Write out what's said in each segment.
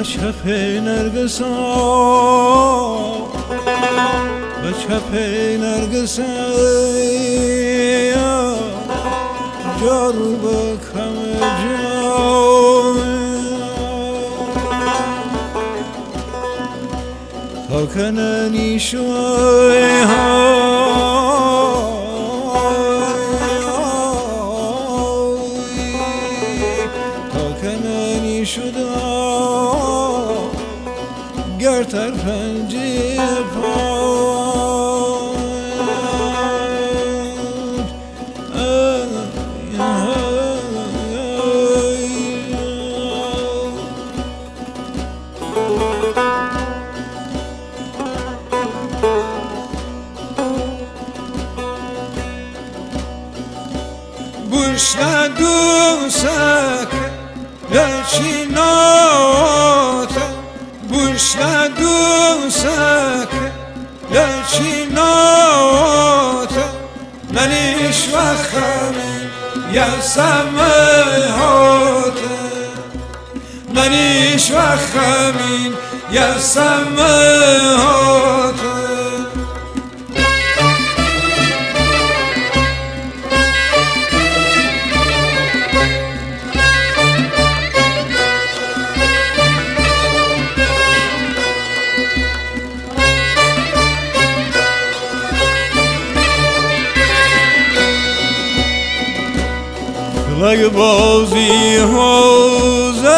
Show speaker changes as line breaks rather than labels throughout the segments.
به چپ نرگسا به چپ نرگسا جارو بکم جام تا کننی شوی تا Bush na dusak ya chinota Bush na dusak ya chinota Manish wakhami ya like a ballsy Jose.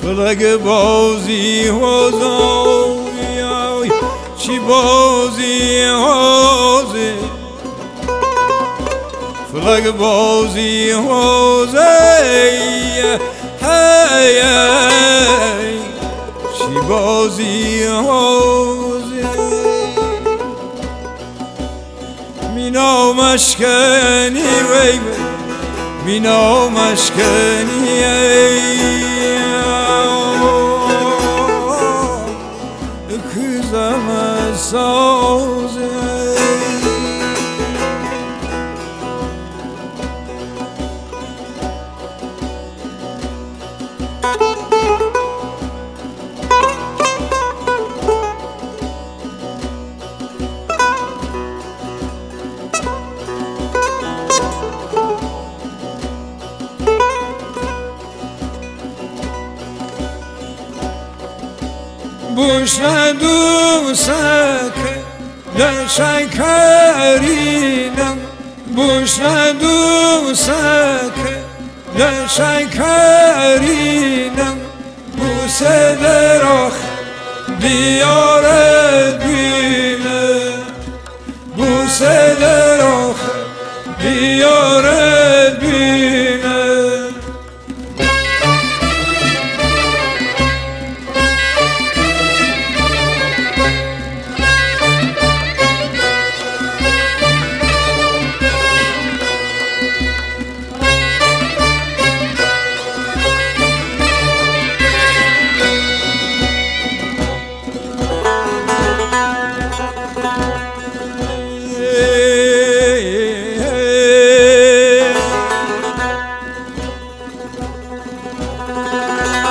Feel like a ballsy Jose. She ballsy Jose. Feel like a ballsy Hey, she ballsy مینا مشکنی وی مینا مشکنی کزم بوش ندوسک لشکرینم. بوش ندوسک لشکرینم. بوسه دراخ دیارت بینه. بوسه دراخ دیارت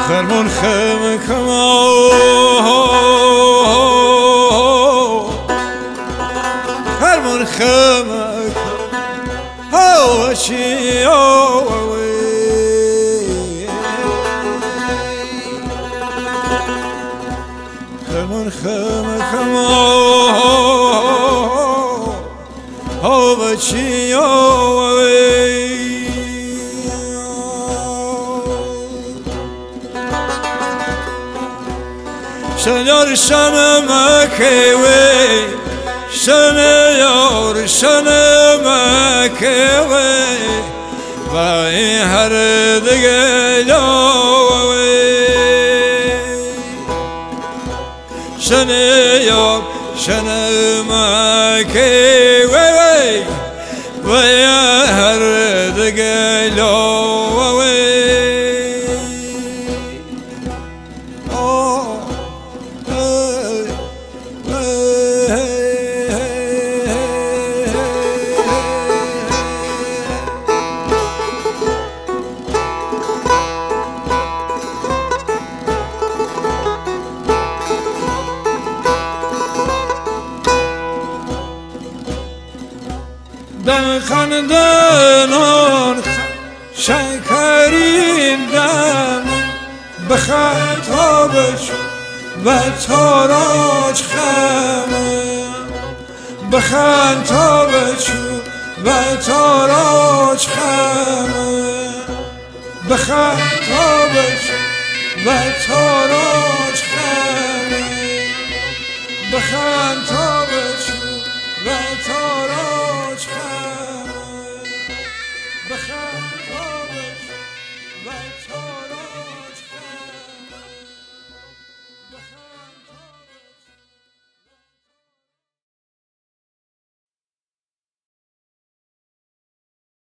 خرمون خم كما خرمون خم هو شي خرمون خم كما هو شي Señor, saname que ve, Señor, saname que ve, va a hacer de que Señor, saname que خندنان شکرین دم به خطابش و تاراج خمه به خطابش و تاراج خمه به خطابش و تاراج خمه به خطابش و تاراج rights home.